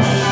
Bye.